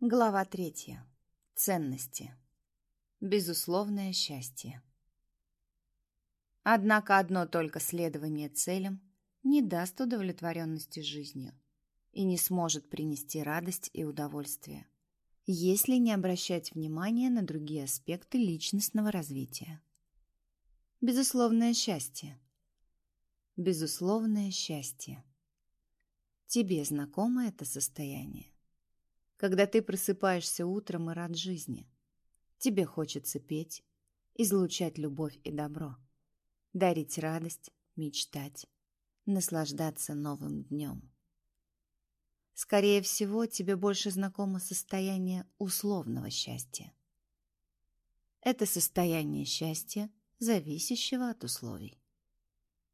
Глава третья. Ценности. Безусловное счастье. Однако одно только следование целям не даст удовлетворенности жизнью и не сможет принести радость и удовольствие, если не обращать внимания на другие аспекты личностного развития. Безусловное счастье. Безусловное счастье. Тебе знакомо это состояние? Когда ты просыпаешься утром и рад жизни. Тебе хочется петь, излучать любовь и добро, дарить радость, мечтать, наслаждаться новым днем. Скорее всего, тебе больше знакомо состояние условного счастья. Это состояние счастья, зависящего от условий.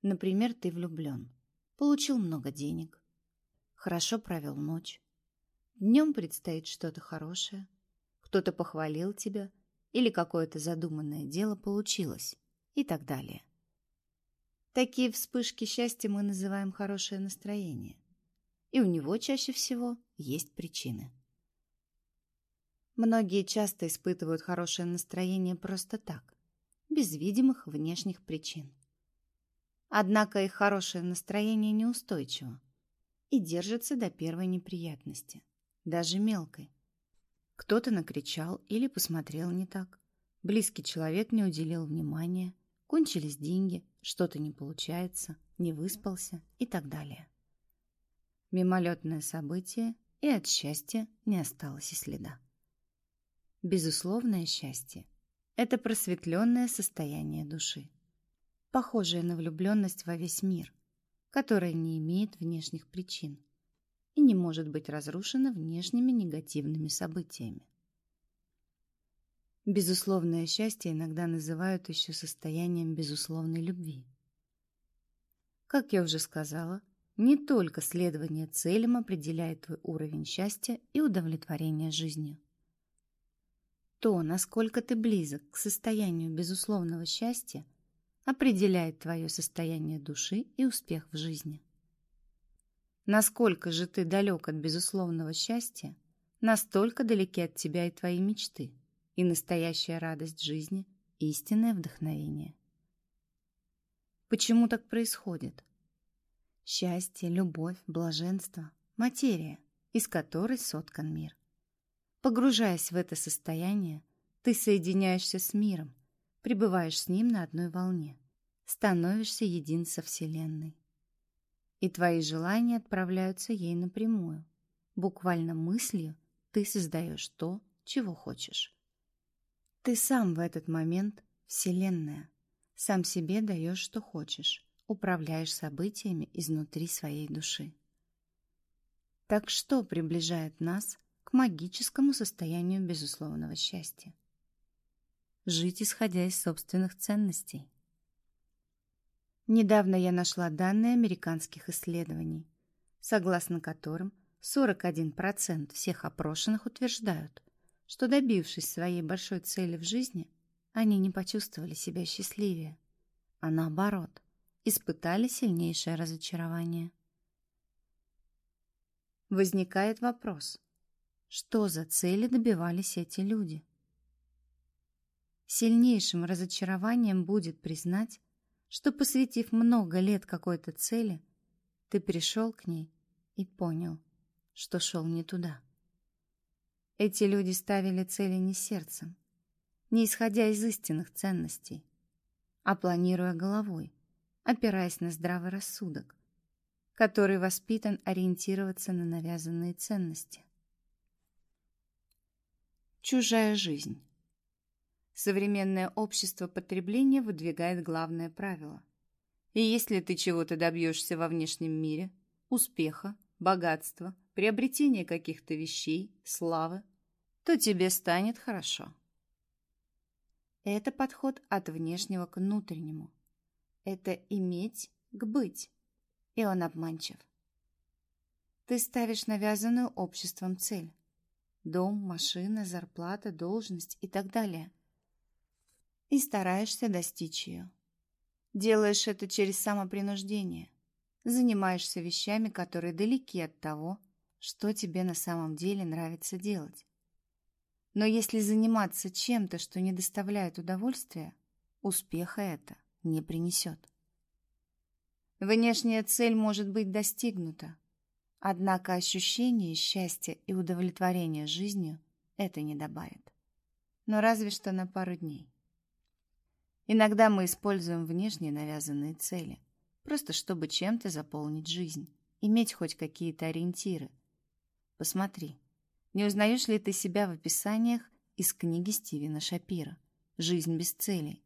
Например, ты влюблен, получил много денег, хорошо провел ночь, Днем предстоит что-то хорошее, кто-то похвалил тебя или какое-то задуманное дело получилось и так далее. Такие вспышки счастья мы называем хорошее настроение, и у него чаще всего есть причины. Многие часто испытывают хорошее настроение просто так, без видимых внешних причин. Однако их хорошее настроение неустойчиво и держится до первой неприятности – даже мелкой. Кто-то накричал или посмотрел не так. Близкий человек не уделил внимания, кончились деньги, что-то не получается, не выспался и так далее. Мимолетное событие, и от счастья не осталось и следа. Безусловное счастье – это просветленное состояние души, похожее на влюбленность во весь мир, которое не имеет внешних причин – и не может быть разрушена внешними негативными событиями. Безусловное счастье иногда называют еще состоянием безусловной любви. Как я уже сказала, не только следование целям определяет твой уровень счастья и удовлетворения жизнью. То, насколько ты близок к состоянию безусловного счастья, определяет твое состояние души и успех в жизни. Насколько же ты далек от безусловного счастья, настолько далеки от тебя и твои мечты, и настоящая радость жизни, истинное вдохновение. Почему так происходит? Счастье, любовь, блаженство — материя, из которой соткан мир. Погружаясь в это состояние, ты соединяешься с миром, пребываешь с ним на одной волне, становишься един со Вселенной и твои желания отправляются ей напрямую. Буквально мыслью ты создаешь то, чего хочешь. Ты сам в этот момент Вселенная. Сам себе даешь, что хочешь. Управляешь событиями изнутри своей души. Так что приближает нас к магическому состоянию безусловного счастья? Жить, исходя из собственных ценностей. Недавно я нашла данные американских исследований, согласно которым 41% всех опрошенных утверждают, что добившись своей большой цели в жизни, они не почувствовали себя счастливее, а наоборот, испытали сильнейшее разочарование. Возникает вопрос, что за цели добивались эти люди? Сильнейшим разочарованием будет признать, что, посвятив много лет какой-то цели, ты пришел к ней и понял, что шел не туда. Эти люди ставили цели не сердцем, не исходя из истинных ценностей, а планируя головой, опираясь на здравый рассудок, который воспитан ориентироваться на навязанные ценности. Чужая жизнь Современное общество потребления выдвигает главное правило. И если ты чего-то добьешься во внешнем мире, успеха, богатства, приобретения каких-то вещей, славы, то тебе станет хорошо. Это подход от внешнего к внутреннему. Это иметь к быть. И он обманчив. Ты ставишь навязанную обществом цель. Дом, машина, зарплата, должность и так далее – и стараешься достичь ее. Делаешь это через самопринуждение. Занимаешься вещами, которые далеки от того, что тебе на самом деле нравится делать Но если заниматься чем-то, что не доставляет удовольствия, успеха это не принесет. Внешняя цель может быть достигнута, однако ощущение счастья и удовлетворения жизнью это не добавит. Но разве что на пару дней. Иногда мы используем внешние навязанные цели, просто чтобы чем-то заполнить жизнь, иметь хоть какие-то ориентиры. Посмотри, не узнаешь ли ты себя в описаниях из книги Стивена Шапира «Жизнь без целей»?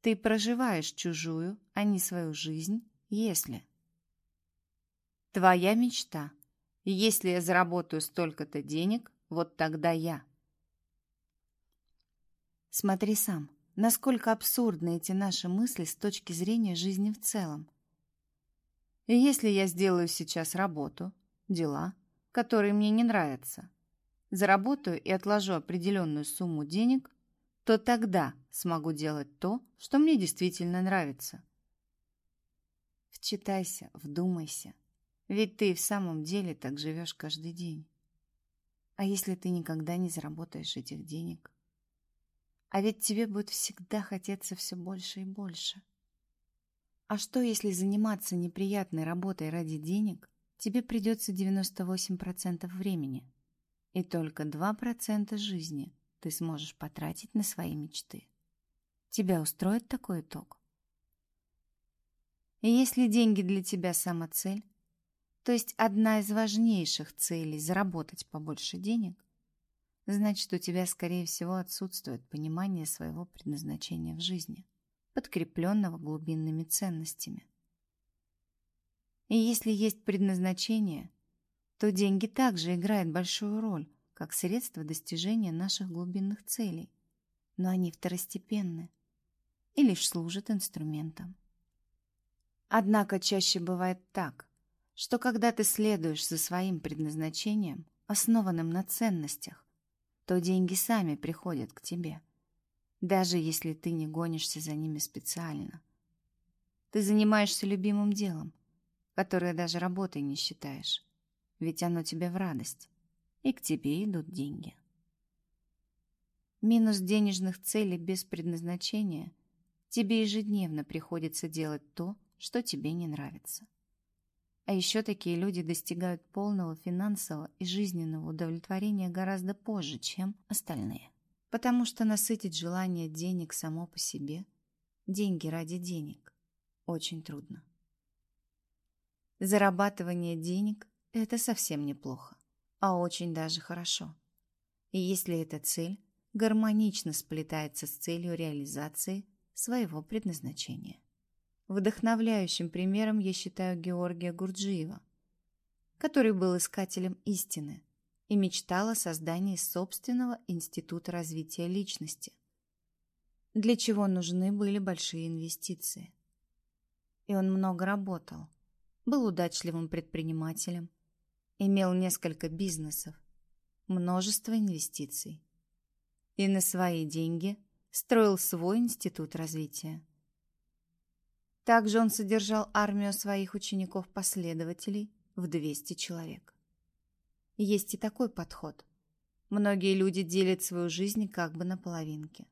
Ты проживаешь чужую, а не свою жизнь, если... Твоя мечта. Если я заработаю столько-то денег, вот тогда я. Смотри сам, насколько абсурдны эти наши мысли с точки зрения жизни в целом. И если я сделаю сейчас работу, дела, которые мне не нравятся, заработаю и отложу определенную сумму денег, то тогда смогу делать то, что мне действительно нравится. Вчитайся, вдумайся, ведь ты в самом деле так живешь каждый день. А если ты никогда не заработаешь этих денег? А ведь тебе будет всегда хотеться все больше и больше. А что, если заниматься неприятной работой ради денег тебе придется 98% времени, и только 2% жизни ты сможешь потратить на свои мечты. Тебя устроит такой итог? И если деньги для тебя самоцель, то есть одна из важнейших целей – заработать побольше денег, значит, у тебя, скорее всего, отсутствует понимание своего предназначения в жизни, подкрепленного глубинными ценностями – и если есть предназначение, то деньги также играют большую роль, как средство достижения наших глубинных целей, но они второстепенны и лишь служат инструментом. Однако чаще бывает так, что когда ты следуешь за своим предназначением, основанным на ценностях, то деньги сами приходят к тебе, даже если ты не гонишься за ними специально. Ты занимаешься любимым делом – которое даже работой не считаешь, ведь оно тебе в радость, и к тебе идут деньги. Минус денежных целей без предназначения тебе ежедневно приходится делать то, что тебе не нравится. А еще такие люди достигают полного финансового и жизненного удовлетворения гораздо позже, чем остальные. Потому что насытить желание денег само по себе, деньги ради денег, очень трудно. Зарабатывание денег – это совсем неплохо, а очень даже хорошо. И если эта цель гармонично сплетается с целью реализации своего предназначения. Вдохновляющим примером я считаю Георгия Гурджиева, который был искателем истины и мечтал о создании собственного института развития личности, для чего нужны были большие инвестиции. И он много работал – был удачливым предпринимателем, имел несколько бизнесов, множество инвестиций. И на свои деньги строил свой институт развития. Также он содержал армию своих учеников-последователей в 200 человек. Есть и такой подход. Многие люди делят свою жизнь как бы на половинки.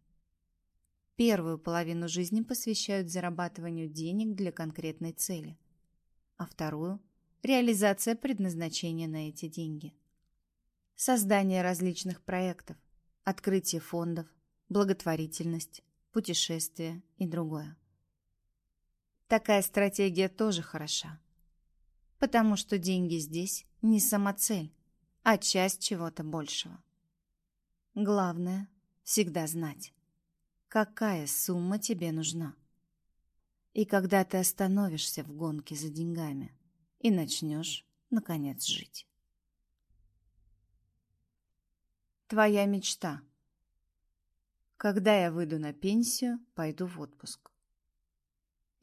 Первую половину жизни посвящают зарабатыванию денег для конкретной цели а вторую – реализация предназначения на эти деньги. Создание различных проектов, открытие фондов, благотворительность, путешествия и другое. Такая стратегия тоже хороша, потому что деньги здесь не самоцель, а часть чего-то большего. Главное – всегда знать, какая сумма тебе нужна. И когда ты остановишься в гонке за деньгами и начнешь, наконец, жить. Твоя мечта. Когда я выйду на пенсию, пойду в отпуск.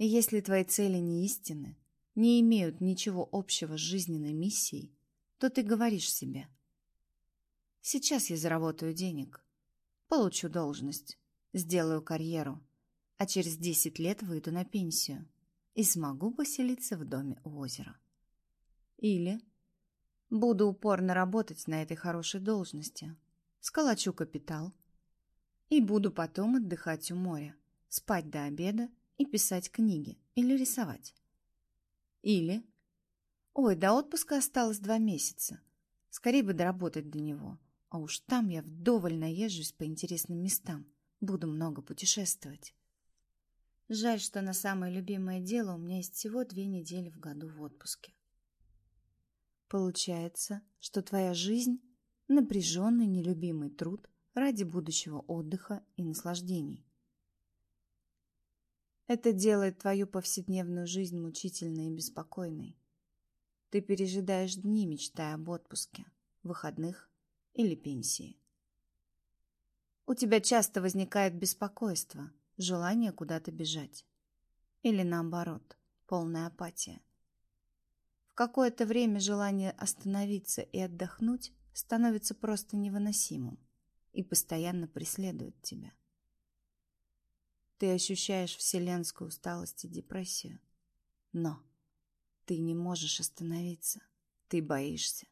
И если твои цели не истины, не имеют ничего общего с жизненной миссией, то ты говоришь себе. Сейчас я заработаю денег, получу должность, сделаю карьеру, а через 10 лет выйду на пенсию и смогу поселиться в доме у озера. Или буду упорно работать на этой хорошей должности, сколочу капитал и буду потом отдыхать у моря, спать до обеда и писать книги или рисовать. Или Ой, до отпуска осталось два месяца. Скорее бы доработать до него. А уж там я вдоволь наезжусь по интересным местам. Буду много путешествовать. Жаль, что на самое любимое дело у меня есть всего две недели в году в отпуске. Получается, что твоя жизнь — напряженный, нелюбимый труд ради будущего отдыха и наслаждений. Это делает твою повседневную жизнь мучительной и беспокойной. Ты пережидаешь дни, мечтая об отпуске, выходных или пенсии. У тебя часто возникает беспокойство, желание куда-то бежать. Или наоборот, полная апатия. В какое-то время желание остановиться и отдохнуть становится просто невыносимым и постоянно преследует тебя. Ты ощущаешь вселенскую усталость и депрессию. Но ты не можешь остановиться. Ты боишься.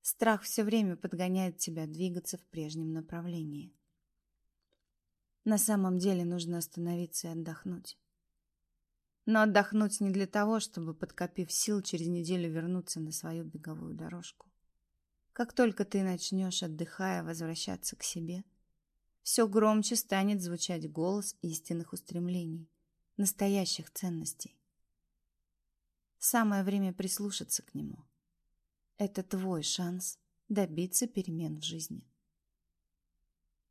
Страх все время подгоняет тебя двигаться в прежнем направлении. На самом деле нужно остановиться и отдохнуть. Но отдохнуть не для того, чтобы, подкопив сил, через неделю вернуться на свою беговую дорожку. Как только ты начнешь, отдыхая, возвращаться к себе, все громче станет звучать голос истинных устремлений, настоящих ценностей. Самое время прислушаться к нему. Это твой шанс добиться перемен в жизни.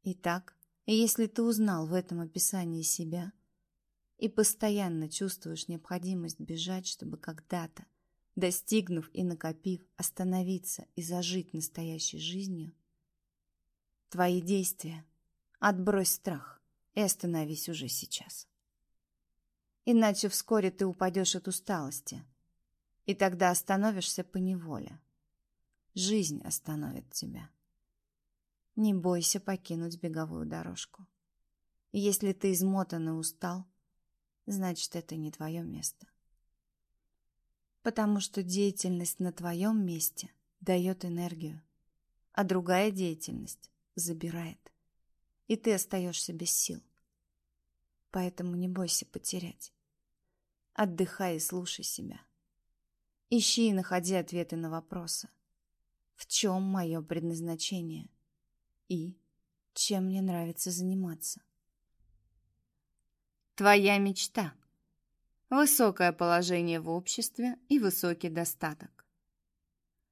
Итак, если ты узнал в этом описании себя и постоянно чувствуешь необходимость бежать, чтобы когда-то, достигнув и накопив, остановиться и зажить настоящей жизнью, твои действия — отбрось страх и остановись уже сейчас. Иначе вскоре ты упадешь от усталости, и тогда остановишься по неволе. Жизнь остановит тебя. Не бойся покинуть беговую дорожку. Если ты измотан и устал, значит, это не твое место. Потому что деятельность на твоем месте дает энергию, а другая деятельность забирает, и ты остаешься без сил. Поэтому не бойся потерять. Отдыхай и слушай себя. Ищи и находи ответы на вопросы. В чем мое предназначение? И чем мне нравится заниматься? Твоя мечта. Высокое положение в обществе и высокий достаток.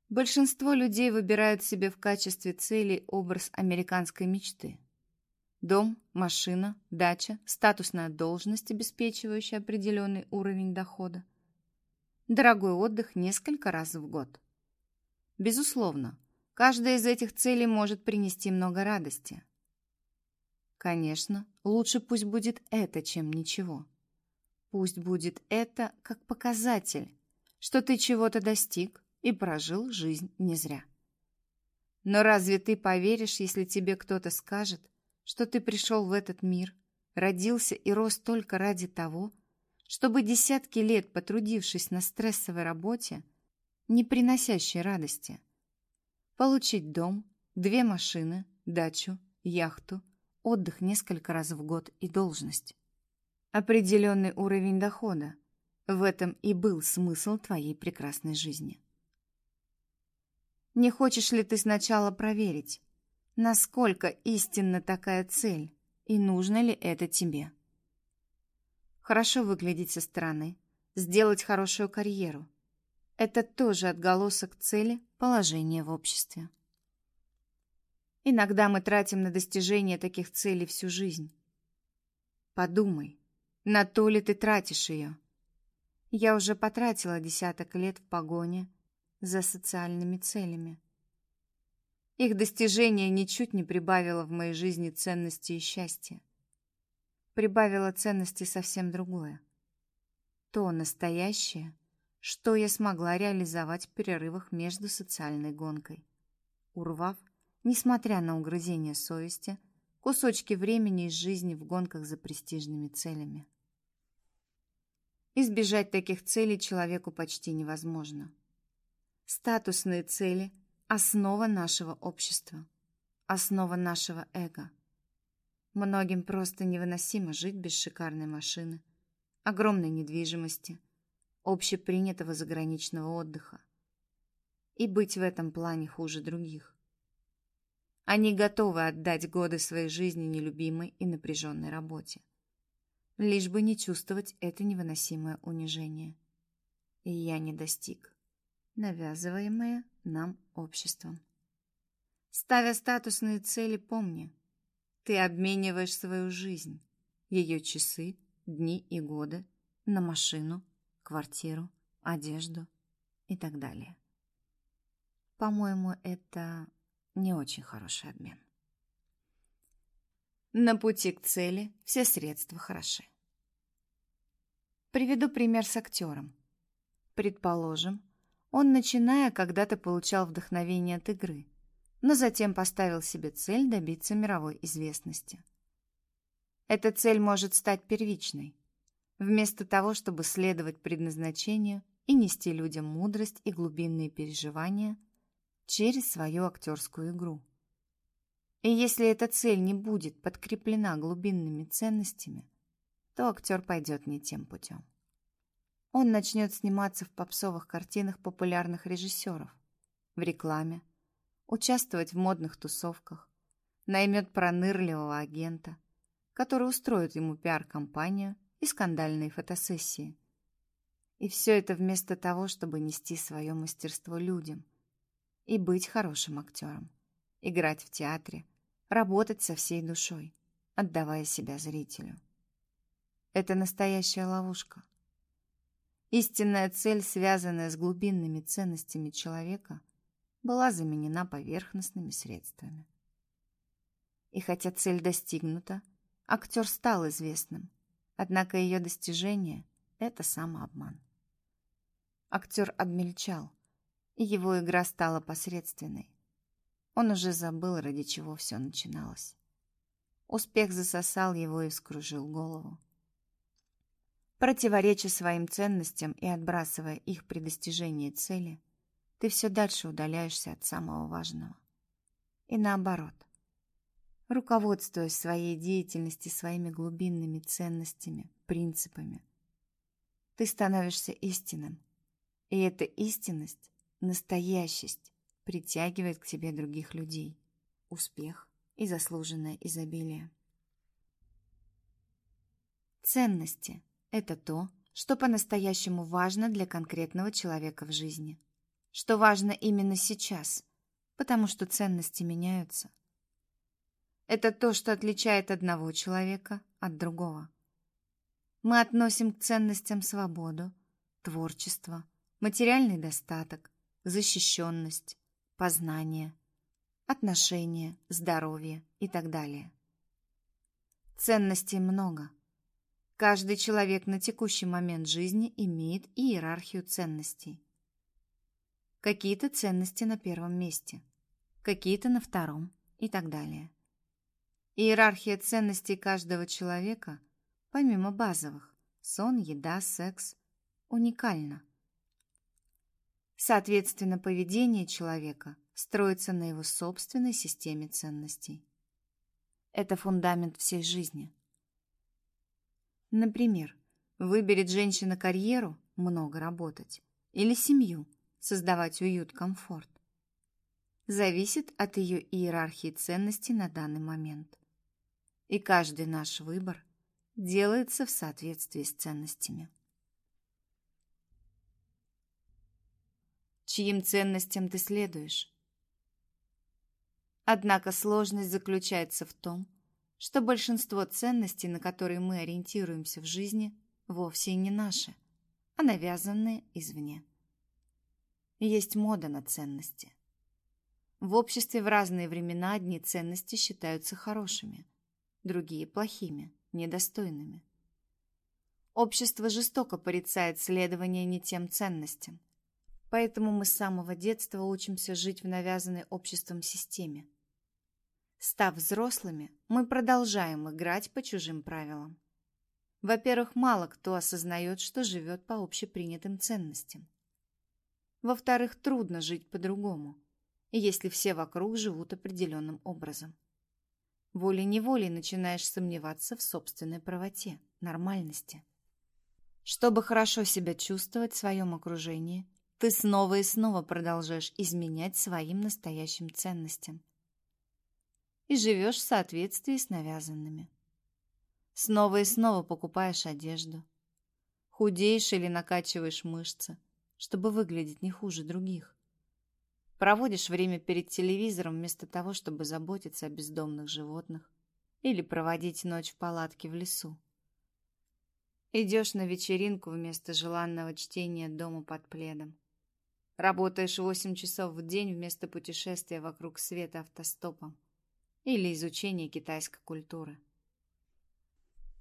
Большинство людей выбирают себе в качестве цели образ американской мечты. Дом, машина, дача, статусная должность, обеспечивающая определенный уровень дохода, дорогой отдых несколько раз в год. Безусловно, каждая из этих целей может принести много радости. Конечно, лучше пусть будет это, чем ничего. Пусть будет это как показатель, что ты чего-то достиг и прожил жизнь не зря. Но разве ты поверишь, если тебе кто-то скажет, что ты пришел в этот мир, родился и рос только ради того, чтобы десятки лет потрудившись на стрессовой работе, не приносящей радости, получить дом, две машины, дачу, яхту, отдых несколько раз в год и должность. Определенный уровень дохода. В этом и был смысл твоей прекрасной жизни. Не хочешь ли ты сначала проверить, насколько истинна такая цель и нужно ли это тебе? хорошо выглядеть со стороны, сделать хорошую карьеру. Это тоже отголосок цели положения в обществе. Иногда мы тратим на достижение таких целей всю жизнь. Подумай, на то ли ты тратишь ее? Я уже потратила десяток лет в погоне за социальными целями. Их достижение ничуть не прибавило в моей жизни ценности и счастья прибавило ценности совсем другое. То настоящее, что я смогла реализовать в перерывах между социальной гонкой, урвав, несмотря на угрызение совести, кусочки времени из жизни в гонках за престижными целями. Избежать таких целей человеку почти невозможно. Статусные цели – основа нашего общества, основа нашего эго. Многим просто невыносимо жить без шикарной машины, огромной недвижимости, общепринятого заграничного отдыха. И быть в этом плане хуже других. Они готовы отдать годы своей жизни нелюбимой и напряженной работе. Лишь бы не чувствовать это невыносимое унижение. И я не достиг, навязываемое нам обществом. Ставя статусные цели, помни, ты обмениваешь свою жизнь, ее часы, дни и годы на машину, квартиру, одежду и так далее. По-моему, это не очень хороший обмен. На пути к цели все средства хороши. Приведу пример с актером. Предположим, он, начиная, когда-то получал вдохновение от игры, но затем поставил себе цель добиться мировой известности. Эта цель может стать первичной. Вместо того, чтобы следовать предназначению и нести людям мудрость и глубинные переживания через свою актерскую игру. И если эта цель не будет подкреплена глубинными ценностями, то актер пойдет не тем путем. Он начнет сниматься в попсовых картинах популярных режиссеров, в рекламе, участвовать в модных тусовках, наймет пронырливого агента, который устроит ему пиар-компанию и скандальные фотосессии. И все это вместо того, чтобы нести свое мастерство людям и быть хорошим актером, играть в театре, работать со всей душой, отдавая себя зрителю. Это настоящая ловушка. Истинная цель, связанная с глубинными ценностями человека, была заменена поверхностными средствами. И хотя цель достигнута, актер стал известным, однако ее достижение — это самообман. Актер обмельчал, и его игра стала посредственной. Он уже забыл, ради чего все начиналось. Успех засосал его и вскружил голову. Противореча своим ценностям и отбрасывая их при достижении цели, ты все дальше удаляешься от самого важного. И наоборот. Руководствуясь своей деятельностью своими глубинными ценностями, принципами, ты становишься истинным. И эта истинность, настоящесть, притягивает к тебе других людей, успех и заслуженное изобилие. Ценности – это то, что по-настоящему важно для конкретного человека в жизни. Что важно именно сейчас, потому что ценности меняются. Это то, что отличает одного человека от другого. Мы относим к ценностям свободу, творчество, материальный достаток, защищенность, познание, отношения, здоровье и так далее. Ценностей много – Каждый человек на текущий момент жизни имеет иерархию ценностей. Какие-то ценности на первом месте, какие-то на втором и так далее. Иерархия ценностей каждого человека, помимо базовых – сон, еда, секс – уникальна. Соответственно, поведение человека строится на его собственной системе ценностей. Это фундамент всей жизни – Например, выберет женщина карьеру – много работать, или семью – создавать уют, комфорт. Зависит от ее иерархии ценностей на данный момент. И каждый наш выбор делается в соответствии с ценностями. Чьим ценностям ты следуешь? Однако сложность заключается в том, большинство ценностей, на которые мы ориентируемся в жизни, вовсе не наши, а навязанные извне. Есть мода на ценности. В обществе в разные времена одни ценности считаются хорошими, другие – плохими, недостойными. Общество жестоко порицает следование не тем ценностям, поэтому мы с самого детства учимся жить в навязанной обществом системе – Став взрослыми, мы продолжаем играть по чужим правилам. Во-первых, мало кто осознает, что живет по общепринятым ценностям. Во-вторых, трудно жить по-другому. если все вокруг живут определенным образом. Волей-неволей начинаешь сомневаться в собственной правоте, нормальности. Чтобы хорошо себя чувствовать в своем окружении, ты снова и снова продолжаешь изменять своим настоящим ценностям. И живешь в соответствии с навязанными. Снова и снова покупаешь одежду. Худеешь или накачиваешь мышцы, чтобы выглядеть не хуже других. Проводишь время перед телевизором вместо того, чтобы заботиться о бездомных животных или проводить ночь в палатке в лесу. Идешь на вечеринку вместо желанного чтения дома под пледом. Работаешь 8 часов в день вместо путешествия вокруг света автостопом или изучения китайской культуры.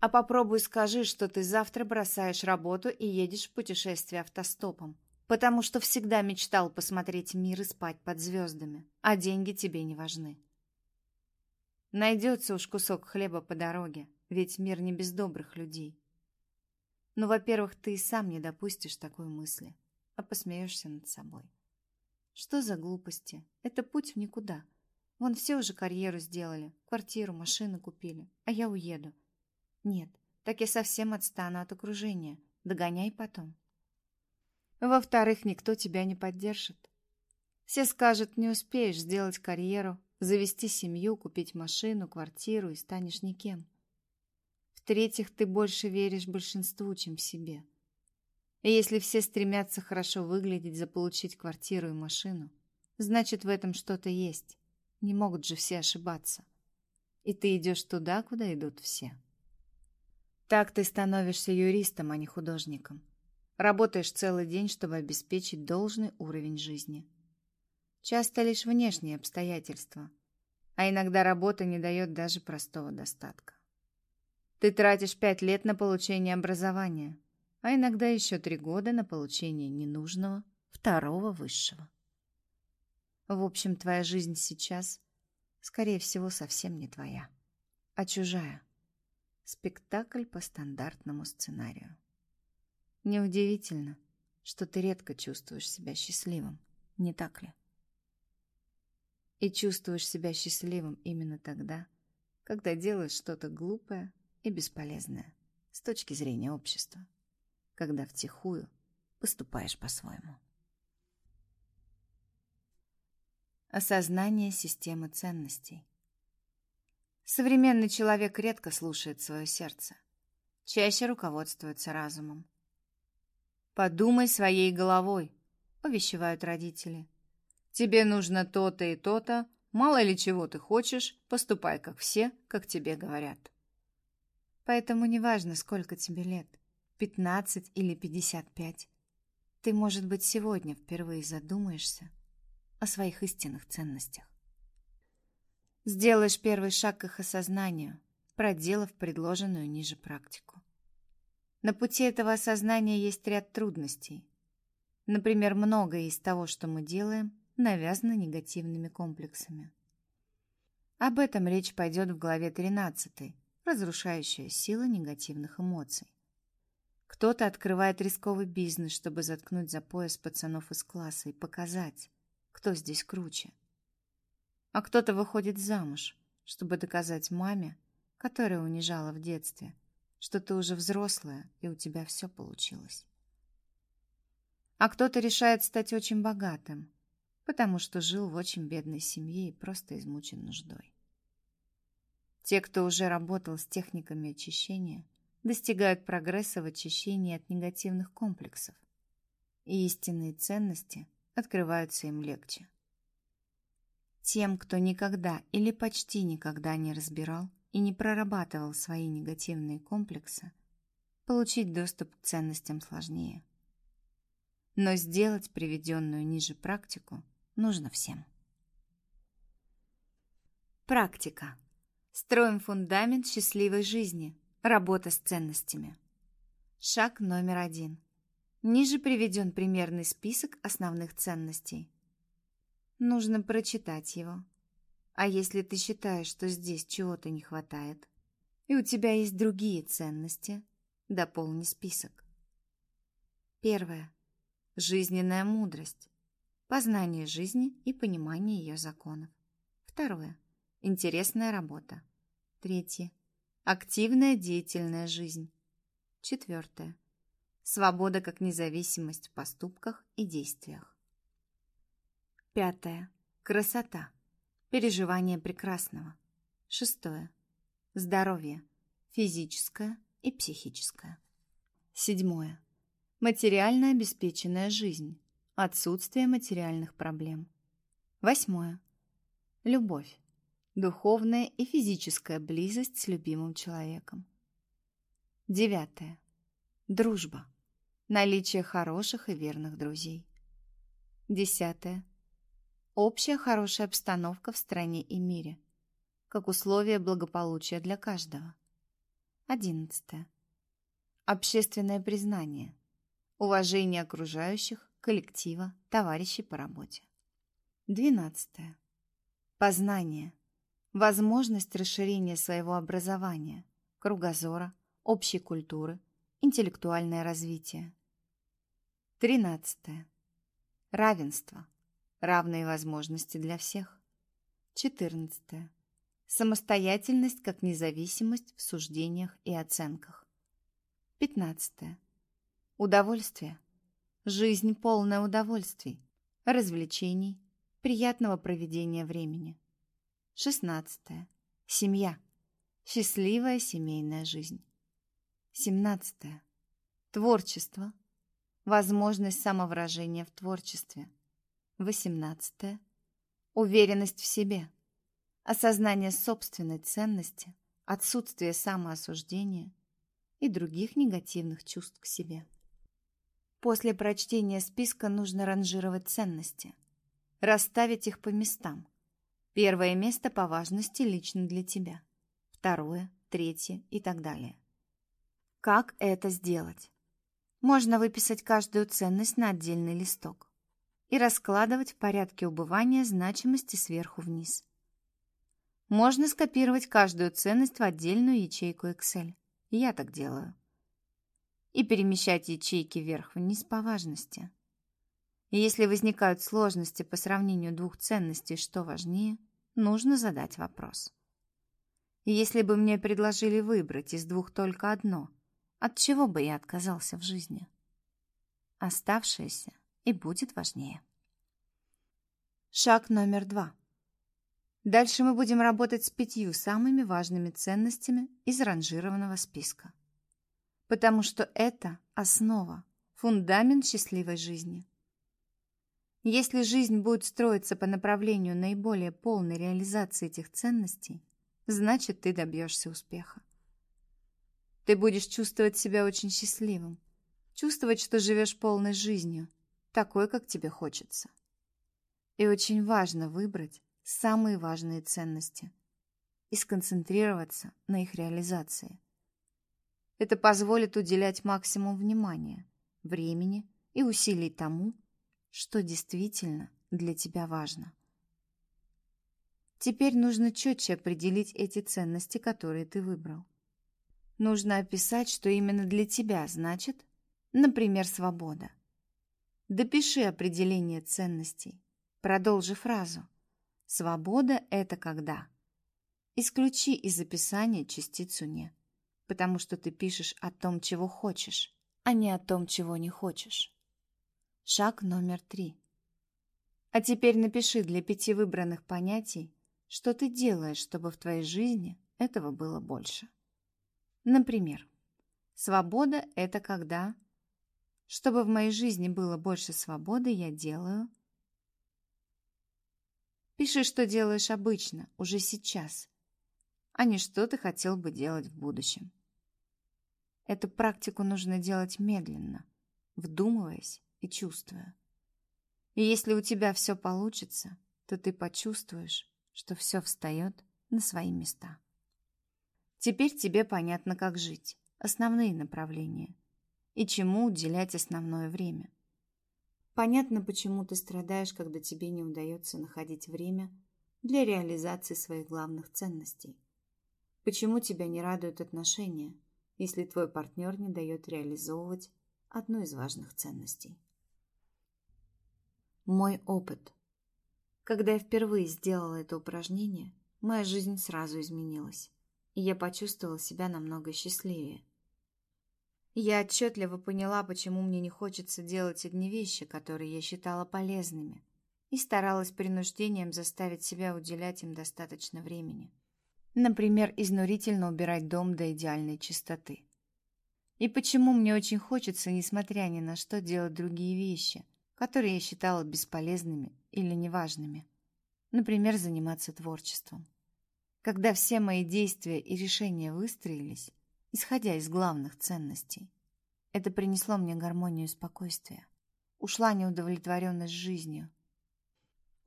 А попробуй скажи, что ты завтра бросаешь работу и едешь в путешествие автостопом потому что всегда мечтал посмотреть мир и спать под звездами, а деньги тебе не важны. Найдется уж кусок хлеба по дороге, ведь мир не без добрых людей. Ну, во-первых, ты и сам не допустишь такой мысли, а посмеешься над собой. Что за глупости? Это путь в никуда. Вон все уже карьеру сделали, квартиру, машину купили, а я уеду. Нет, так я совсем отстану от окружения. Догоняй потом. Во-вторых, никто тебя не поддержит. Все скажут, не успеешь сделать карьеру, завести семью, купить машину, квартиру и станешь никем. В-третьих, ты больше веришь большинству, чем себе. И если все стремятся хорошо выглядеть, заполучить квартиру и машину, значит, в этом что-то есть. Не могут же все ошибаться. И ты идешь туда, куда идут все. Так ты становишься юристом, а не художником. Работаешь целый день, чтобы обеспечить должный уровень жизни. Часто лишь внешние обстоятельства, а иногда работа не дает даже простого достатка. Ты тратишь пять лет на получение образования, а иногда еще три года на получение ненужного второго высшего. В общем, твоя жизнь сейчас, скорее всего, совсем не твоя, а чужая. Спектакль по стандартному сценарию. Неудивительно, что ты редко чувствуешь себя счастливым, не так ли? И чувствуешь себя счастливым именно тогда, когда делаешь что-то глупое и бесполезное с точки зрения общества, когда втихую поступаешь по-своему. Осознание системы ценностей. Современный человек редко слушает свое сердце, чаще руководствуется разумом. Подумай своей головой, увещевают родители. Тебе нужно то-то и то-то, мало ли чего ты хочешь, поступай как все, как тебе говорят. Поэтому неважно, сколько тебе лет, 15 или 55. Ты, может быть, сегодня впервые задумаешься о своих истинных ценностях. Сделаешь первый шаг к их осознанию, проделав предложенную ниже практику. На пути этого осознания есть ряд трудностей. Например, многое из того, что мы делаем, навязано негативными комплексами. Об этом речь пойдет в главе 13 «Разрушающая сила негативных эмоций». Кто-то открывает рисковый бизнес, чтобы заткнуть за пояс пацанов из класса и показать, кто здесь круче. А кто-то выходит замуж, чтобы доказать маме, которая унижала в детстве, что ты уже взрослая, и у тебя все получилось. А кто-то решает стать очень богатым, потому что жил в очень бедной семье и просто измучен нуждой. Те, кто уже работал с техниками очищения, достигают прогресса в очищении от негативных комплексов, и истинные ценности открываются им легче. Тем, кто никогда или почти никогда не разбирал и не прорабатывал свои негативные комплексы, получить доступ к ценностям сложнее. Но сделать приведенную ниже практику нужно всем. Практика. Строим фундамент счастливой жизни. Работа с ценностями. Шаг номер один. Ниже приведен примерный список основных ценностей. Нужно прочитать его, а если ты считаешь, что здесь чего-то не хватает, и у тебя есть другие ценности, дополни список. Первое. Жизненная мудрость. Познание жизни и понимание ее законов. Второе. Интересная работа. Третье. Активная деятельная жизнь. Четвертое. Свобода как независимость в поступках и действиях. Пятое. Красота. Переживание прекрасного. Шестое. Здоровье. Физическое и психическое. Седьмое. Материально обеспеченная жизнь. Отсутствие материальных проблем. Восьмое. Любовь. Духовная и физическая близость с любимым человеком. Девятое. Дружба. Наличие хороших и верных друзей. Десятое. Общая хорошая обстановка в стране и мире, как условие благополучия для каждого. Одиннадцатое. Общественное признание. Уважение окружающих, коллектива, товарищей по работе. Двенадцатое. Познание. Возможность расширения своего образования, кругозора, общей культуры, интеллектуальное развитие. Тринадцатое. Равенство. Равные возможности для всех. Четырнадцатое. Самостоятельность как независимость в суждениях и оценках. Пятнадцатое. Удовольствие. Жизнь полная удовольствий, развлечений, приятного проведения времени. Шестнадцатое. Семья. Счастливая семейная жизнь. Семнадцатое. Творчество. Возможность самовыражения в творчестве. Восемнадцатое. Уверенность в себе. Осознание собственной ценности, отсутствие самоосуждения и других негативных чувств к себе. После прочтения списка нужно ранжировать ценности, расставить их по местам – Первое место по важности лично для тебя. Второе, третье и так далее. Как это сделать? Можно выписать каждую ценность на отдельный листок и раскладывать в порядке убывания значимости сверху вниз. Можно скопировать каждую ценность в отдельную ячейку Excel. Я так делаю. И перемещать ячейки вверх-вниз по важности. И если возникают сложности по сравнению двух ценностей, что важнее, нужно задать вопрос. Если бы мне предложили выбрать из двух только одно, от чего бы я отказался в жизни? Оставшееся и будет важнее. Шаг номер два. Дальше мы будем работать с пятью самыми важными ценностями из ранжированного списка. Потому что это основа, фундамент счастливой жизни. Если жизнь будет строиться по направлению наиболее полной реализации этих ценностей, значит, ты добьешься успеха. Ты будешь чувствовать себя очень счастливым, чувствовать, что живешь полной жизнью, такой, как тебе хочется. И очень важно выбрать самые важные ценности и сконцентрироваться на их реализации. Это позволит уделять максимум внимания, времени и усилий тому, что действительно для тебя важно. Теперь нужно четче определить эти ценности, которые ты выбрал. Нужно описать, что именно для тебя значит, например, свобода. Допиши определение ценностей. Продолжи фразу. Свобода – это когда. Исключи из описания частицу «не», потому что ты пишешь о том, чего хочешь, а не о том, чего не хочешь. Шаг номер три. А теперь напиши для пяти выбранных понятий, что ты делаешь, чтобы в твоей жизни этого было больше. Например, свобода – это когда... Чтобы в моей жизни было больше свободы, я делаю... Пиши, что делаешь обычно, уже сейчас, а не что ты хотел бы делать в будущем. Эту практику нужно делать медленно, вдумываясь и чувствую. И если у тебя все получится, то ты почувствуешь, что все встает на свои места. Теперь тебе понятно, как жить, основные направления и чему уделять основное время. Понятно, почему ты страдаешь, когда тебе не удается находить время для реализации своих главных ценностей. Почему тебя не радуют отношения, если твой партнер не дает реализовывать одну из важных ценностей. Мой опыт. Когда я впервые сделала это упражнение, моя жизнь сразу изменилась, и я почувствовала себя намного счастливее. Я отчетливо поняла, почему мне не хочется делать одни вещи, которые я считала полезными, и старалась принуждением заставить себя уделять им достаточно времени. Например, изнурительно убирать дом до идеальной чистоты. И почему мне очень хочется, несмотря ни на что, делать другие вещи, которые я считала бесполезными или неважными. Например, заниматься творчеством. Когда все мои действия и решения выстроились, исходя из главных ценностей, это принесло мне гармонию и спокойствие. Ушла неудовлетворенность жизнью,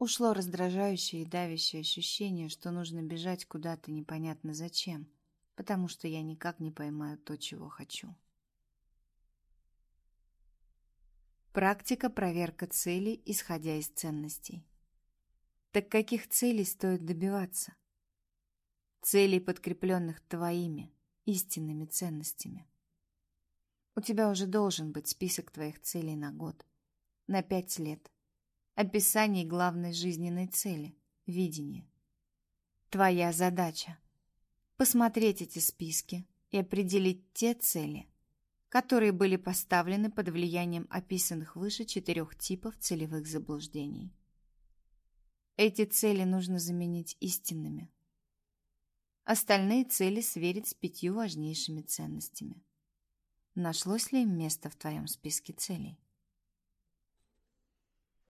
Ушло раздражающее и давящее ощущение, что нужно бежать куда-то непонятно зачем, потому что я никак не поймаю то, чего хочу. Практика проверка целей, исходя из ценностей. Так каких целей стоит добиваться? Целей, подкрепленных твоими, истинными ценностями. У тебя уже должен быть список твоих целей на год, на пять лет, описании главной жизненной цели, видения. Твоя задача – посмотреть эти списки и определить те цели, которые были поставлены под влиянием описанных выше четырех типов целевых заблуждений. Эти цели нужно заменить истинными. Остальные цели сверить с пятью важнейшими ценностями. Нашлось ли им место в твоем списке целей?